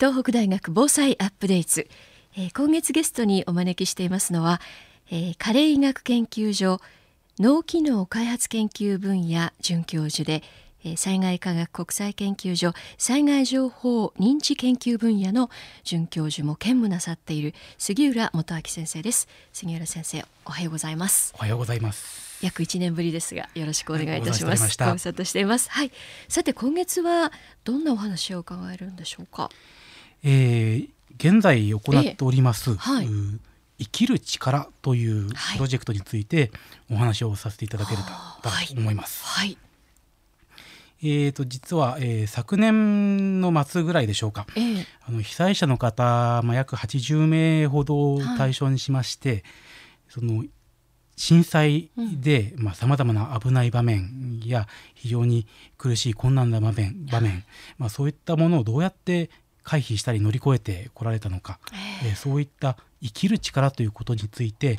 東北大学防災アップデート、えー、今月ゲストにお招きしていますのは、えー、加齢医学研究所脳機能開発研究分野准教授で災害科学国際研究所災害情報認知研究分野の准教授も兼務なさっている杉浦元明先生です。杉浦先生おはようございます。おはようございます。約1年ぶりですがよろしくお願いいたします、ご無沙汰しています。はい。さて今月はどんなお話を伺えるんでしょうか？えー、現在行っております、えーはい、生きる力というプロジェクトについてお話をさせていただければと思います。はい、はいえーと、実は、えー、昨年の末ぐらいでしょうか、えー、あの被災者の方、まあ、約80名ほどを対象にしまして、はい、その震災でさまざ、まな危ない場面や非常に苦しい困難な場面場面、まあ、そういったものをどうやって回避したり乗り越えてこられたのか、えー、そういった生きる力ということについて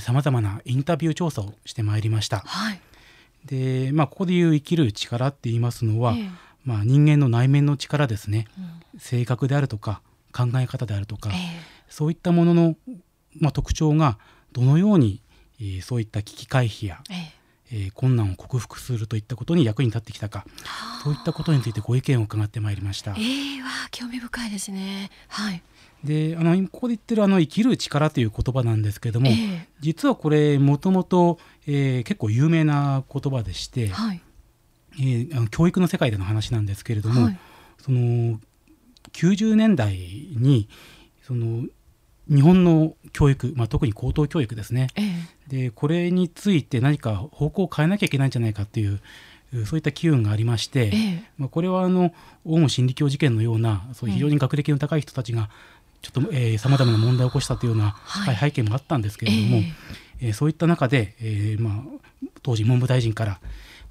さまざまなインタビュー調査をしてまいりました。はい。で、まあ、ここでいう生きる力って言いますのは、えまあ、人間の内面の力ですね、うん、性格であるとか考え方であるとか、えそういったものの、まあ、特徴がどのように、えー、そういった危機回避や、ええー、困難を克服するといったことに役に立ってきたか。そういったことについてご意見を伺ってまいりました。えー、わ興味深いですね。はい。であのここで言ってるあの生きる力という言葉なんですけれども、えー、実はこれもともと結構有名な言葉でして、はい、えー、あの教育の世界での話なんですけれども、はい、その90年代にその日本の教育、まあ、特に高等教育ですね、えー、でこれについて何か方向を変えなきゃいけないんじゃないかっていうそういった機運がありまして、えー、まあ、これはあのオウム真理教事件のようなそう非常に学歴の高い人たちがちょっとさまざまな問題を起こしたというような深い。背景もあったんですけれども、はいえー、そういった中で、えーまあ、当時文部大臣から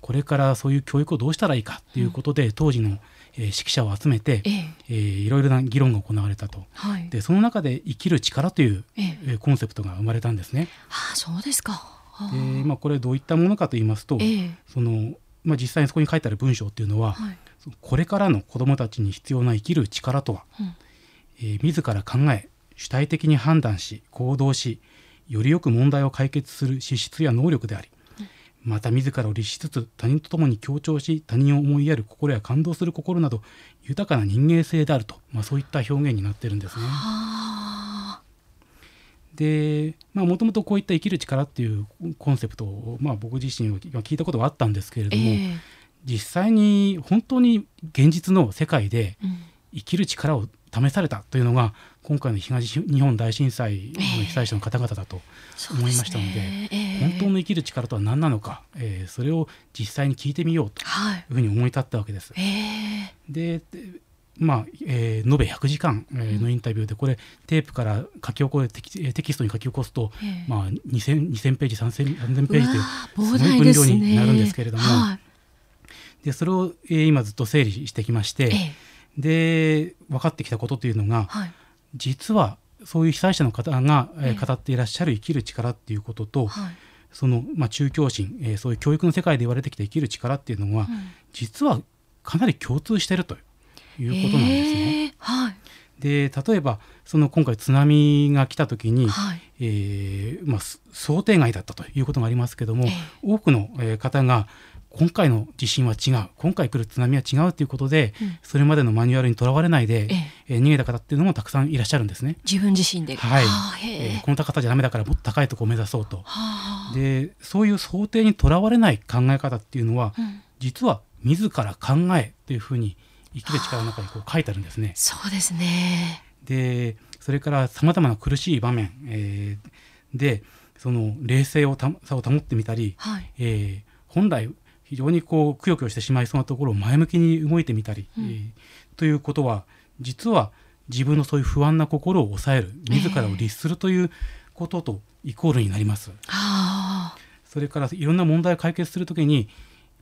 これからそういう教育をどうしたらいいかということで、うん、当時の、えー、指揮者を集めて、えー、えー、いろいろな議論が行われたと、はい、でその中で生きる力という、えー、コンセプトが生まれたんですね。はあ、そうですか。で、まあ、これどういったものかと言いますと、えー、そのまあ、実際にそこに書いてある文章っていうのは、はい、これからの子どもたちに必要な生きる力とは、うん。えー、自ら考え主体的に判断し行動しよりよく問題を解決する資質や能力でありまた自らを律しつつ他人と共に協調し他人を思いやる心や感動する心など豊かな人間性であると、まあ、そういった表現になってるんですね。でもともとこういった生きる力っていうコンセプトを、まあ、僕自身は聞いたことがあったんですけれども、えー、実際に本当に現実の世界で生きる力を試されたというのが今回の東日本大震災の被災者の方々だと思いましたのでえーでね。えー、本当の生きる力とは何なのか、えー、それを実際に聞いてみようとい。うふうに思い立ったわけです。はい、でまあえー、延べ100時間、えー、のインタビューでこれテープから書き起こテキテキストに書き起こすと、えー、まあ、2000, 2000ページ3000 3000ページというすごい分量になるんですけれども、はい、でそれを、えー、今ずっと整理してきまして、えーで分かってきたことというのが、はい、実はそういう被災者の方が、えー、語っていらっしゃる生きる力っていうことと、はい、その、まあ、中教心、えー、そういう教育の世界で言われてきた生きる力っていうのは、うん、実はかなり共通しているということなんですね。えー、はい。で例えばその今回津波が来た時に、はい、えー、まあ、想定外だったということがありますけども、えー、多くの方が今回の地震は違う。今回来る津波は違うということで、うん、それまでのマニュアルにとらわれないで、ええ。逃げた方っていうのもたくさんいらっしゃるんですね。自分自身で、はい。えー、この高さじゃダメだからもっと。高いところを目指そうと。でそういう想定にとらわれない考え方っていうのは、うん、実は自ら考えというふうに生きる力の中にこう書いてあるんですね。そうですね。でそれからさまざまな苦しい場面、えー、でその冷静をたさを保ってみたり、はい、えー、本来非常にこうくよくよしてしまいそうなところを前向きに動いてみたり、うん、えー、ということは実は自分のそういう不安な心を抑える自らを律するということとイコールになります。えー、それからいろんな問題を解決するときにやっ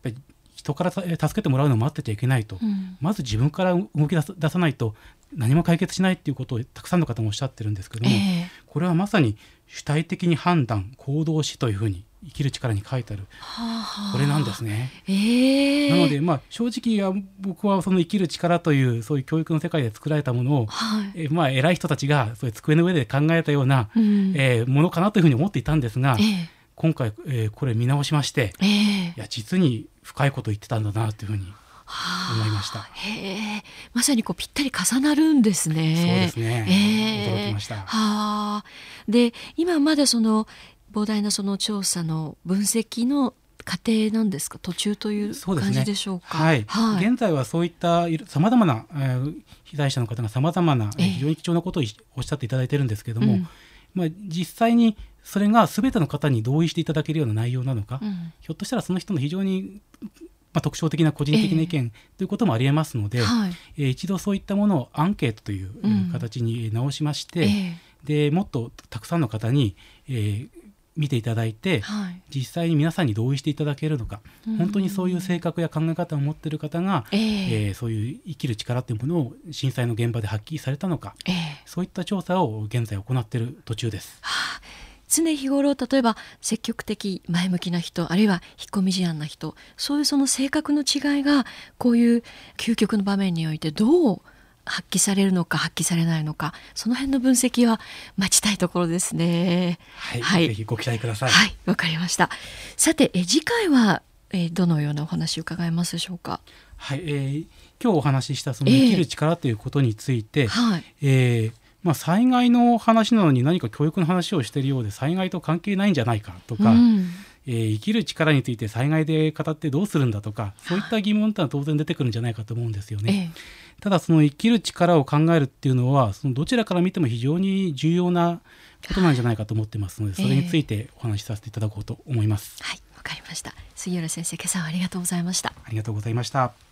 ぱり人から助けてもらうのを待ってちゃいけないと、うん、まず自分から動き出さないと何も解決しないっていうことをたくさんの方もおっしゃってるんですけども、えー、これはまさに主体的に判断行動しというふうに生きる力に書いてある、はあ、これなんですね。えー、なので、まあ、正直は僕はその生きる力というそういう教育の世界で作られたものを、はい。えまあ、偉い人たちがそういう机の上で考えたような、うん。えーものかなというふうに思っていたんですが、ええ。今回、えーこれ見直しましてええ。いや実に深いことを言ってたんだなというふうにはあ思いました。へえ。まさにこうぴったり重なるんですね。そうですね、ええ。驚きました。はあ。で今まだその膨大なその調査の分析の過程なんですか？途中という感じでしょうか？はい、はい。現在はそういったさまざまな、えー被害者の方がさまざまな、えーえ。え非常に貴重なことをおっしゃっていただいてるんですけども、うん。まあ、実際にそれが全ての方に同意していただけるような内容なのか、うん。ひょっとしたらその人の非常に、まあ、特徴的な個人的な意見ということもありえますので、はい。えー一度そういったものをアンケートといううん。形に直しまして、ええ。でもっとたくさんの方に、えー見ていただいてはい。実際に皆さんに同意していただけるのか、本当にそういう性格や考え方を持っている方が、えええーそういう生きる力というものを震災の現場で発揮されたのかええそういった調査を現在行っている途中です。はあ常日頃例えば積極的前向きな人あるいは引っ込み思案な人そういうその性格の違いがこういう究極の場面においてどう発揮されるのか発揮されないのかその辺の分析は待ちたいところですね。はい、はいぜひご期待ください。はいわかりました。さてえ次回はえどのようなお話を伺えますでしょうか？はい、えー今日お話ししたそのええ生きる力ということについて、はい。えーまあ、災害の話なのに何か教育の話をしているようで災害と関係ないんじゃないかとか、うんえー生きる力について災害で語ってどうするんだとかそういった疑問ってのは当然出てくるんじゃないかと思うんですよね。えただその生きる力を考えるっていうのはそのどちらから見ても非常に重要なことなんじゃないかと思ってますのでそれについてお話しさせていただこうと思います。はいわかりました。杉浦先生今朝はありがとうございました。ありがとうございました。